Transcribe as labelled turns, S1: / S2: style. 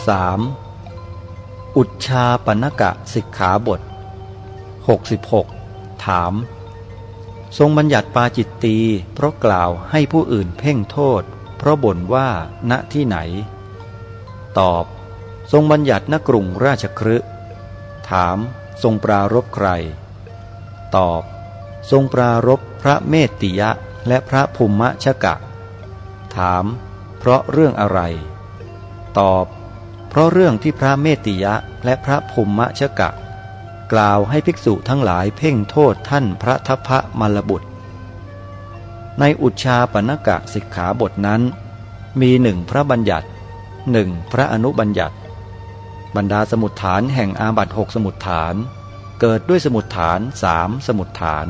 S1: 3. อุชชาปนกะสิกขาบท 66 ถาม ทรงบัญญัติปาจิตตีเพราะกล่าวให้ผู้อื่นเพ่งโทษ เพราะบ่นว่าณที่ไหน ตอบ ทรงบัญญัติณกรุงราชครึถามทรงปรารบใคร ตอบ ทรงปรารบพระเมติยะและพระภูมิชกะ ถาม เพราะเรื่องอะไร ตอบ เพราะเรื่องที่พระเมติยะและพระภูมิชกะ กล่าวให้ภิกษุทั้งหลายเพ่งโทษท่านพระทัพพระมลบุตร ในอุชาปนกะสิกขาบทนั้น มีหนึ่งพระบัญญัติหนึ่งพระอนุบัญญัติ บรรดาสมุดฐานแห่งอาบัตหกสมุดฐาน เกิดด้วยสมุดฐานสามสมุดฐาน